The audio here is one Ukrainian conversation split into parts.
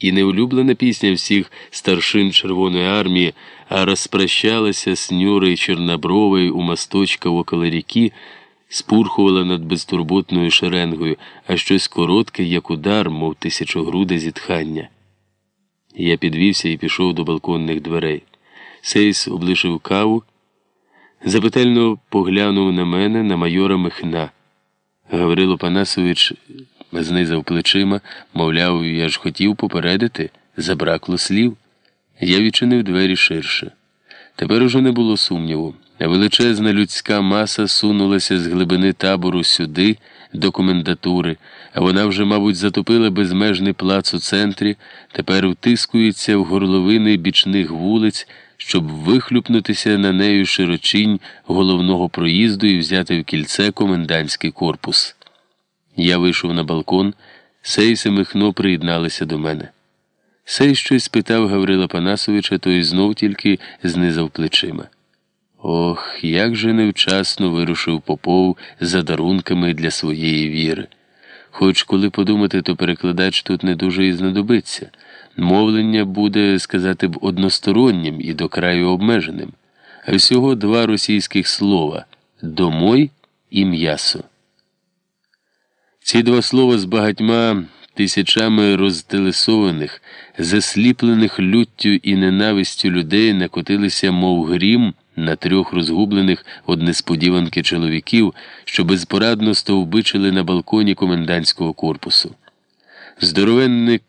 і не улюблена пісня всіх старшин Червоної армії, а розпрощалася з Нюри Чорнобрової у масточка около ріки, спурхувала над безтурботною шеренгою, а щось коротке, як удар, мов тисячогруде зітхання. Я підвівся і пішов до балконних дверей. Сейс облишив каву, запитально поглянув на мене, на майора Михна. Гаврило Панасович знизав плечима, мовляв, я ж хотів попередити, забракло слів. Я відчинив двері ширше. Тепер уже не було сумніву. Величезна людська маса сунулася з глибини табору сюди, до комендатури, а вона вже, мабуть, затопила безмежний плац у центрі, тепер втискується в горловини бічних вулиць, щоб вихлюпнутися на нею широчинь головного проїзду і взяти в кільце комендантський корпус. Я вийшов на балкон, Сейс і Михно приєдналися до мене. Сей щось спитав Гаврила Панасовича, той знов тільки знизав плечима. Ох, як же невчасно вирушив Попов за дарунками для своєї віри. Хоч коли подумати, то перекладач тут не дуже і знадобиться. Мовлення буде, сказати б, одностороннім і до краю обмеженим, всього два російських слова домой і м'ясо. Ці два слова з багатьма тисячами розтелесованих, засліплених люттю і ненавистю людей накотилися, мов грім, на трьох розгублених од несподіванки чоловіків, що безпорадно стовбичили на балконі комендантського корпусу. Здоровенний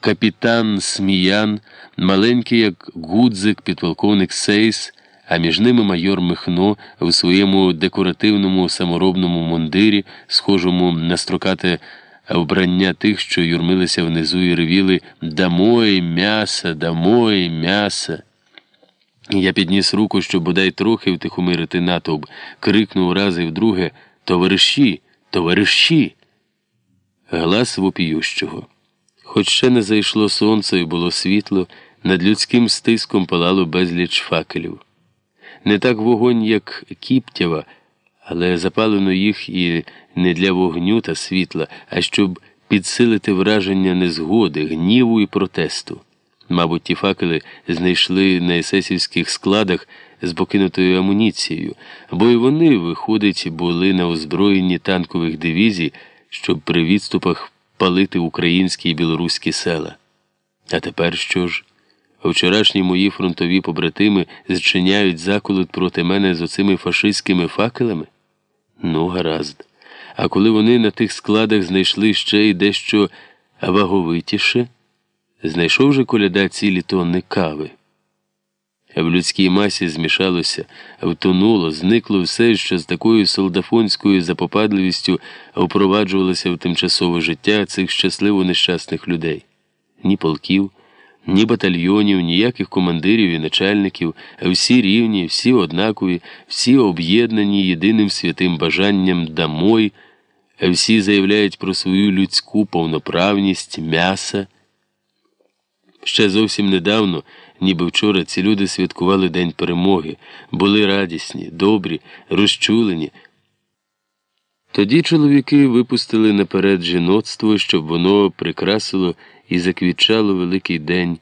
капітан Сміян, маленький, як гудзик, підполковник Сейс а між ними майор Михно в своєму декоративному саморобному мундирі, схожому на строкате вбрання тих, що юрмилися внизу і ревіли Дамой м'яса, дамой м'яса. Я підніс руку, щоб бодай трохи втихомирити натовп, крикнув раз і вдруге Товариші, товариші. Глас вопіющого. Хоч ще не зайшло сонце і було світло, над людським стиском палало безліч факелів не так вогонь, як Кіптєва, але запалено їх і не для вогню та світла, а щоб підсилити враження незгоди, гніву і протесту. Мабуть, ті факели знайшли на есесівських складах з покинутою амуніцією, бо й вони, виходить, були на озброєнні танкових дивізій, щоб при відступах палити українські і білоруські села. А тепер що ж? Вчорашні мої фронтові побратими зчиняють заколот проти мене з оцими фашистськими факелами? Ну, гаразд. А коли вони на тих складах знайшли ще й дещо ваговитіше, знайшов же коляда цілі тонни кави. В людській масі змішалося, втонуло, зникло все, що з такою солдафонською запопадливістю впроваджувалося в тимчасове життя цих щасливо нещасних людей, ні полків ні батальйонів, ніяких командирів і начальників, всі рівні, всі однакові, всі об'єднані єдиним святим бажанням дамой, всі заявляють про свою людську повноправність, м'яса. Ще зовсім недавно, ніби вчора, ці люди святкували День перемоги, були радісні, добрі, розчулені. Тоді чоловіки випустили наперед жіноцтво, щоб воно прикрасило і заквітчало великий день,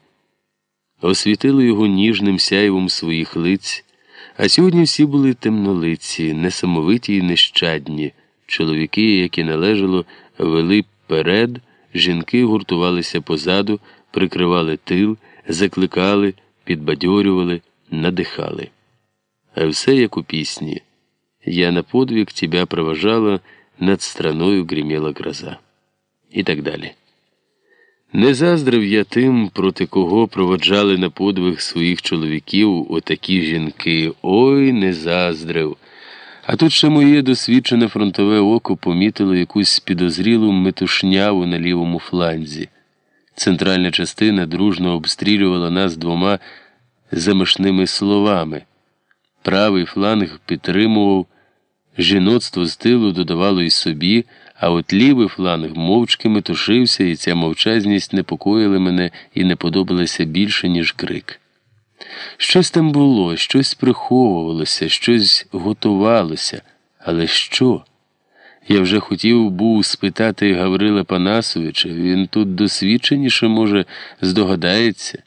освітило його ніжним сяйвом своїх лиць, а сьогодні всі були темнолиці, несамовиті й нещадні. Чоловіки, які належало, вели перед, жінки гуртувалися позаду, прикривали тил, закликали, підбадьорювали, надихали. А все як у пісні. Я на подвиг тебя провожала, над страною гремела гроза. І так далі. Не заздрив я тим, проти кого проводжали на подвиг своїх чоловіків отакі жінки. Ой, не заздрив. А тут ще моє досвідчене фронтове око помітило якусь підозрілу метушняву на лівому фланзі. Центральна частина дружно обстрілювала нас двома замишними словами. Правий фланг підтримував, жіноцтво з тилу додавало й собі. А от лівий фланг мовчки метушився, і ця мовчазність непокоїла мене і не подобалася більше, ніж крик. Щось там було, щось приховувалося, щось готувалося, але що? Я вже хотів був спитати Гаврила Панасовича, він тут досвідченіше, може, здогадається.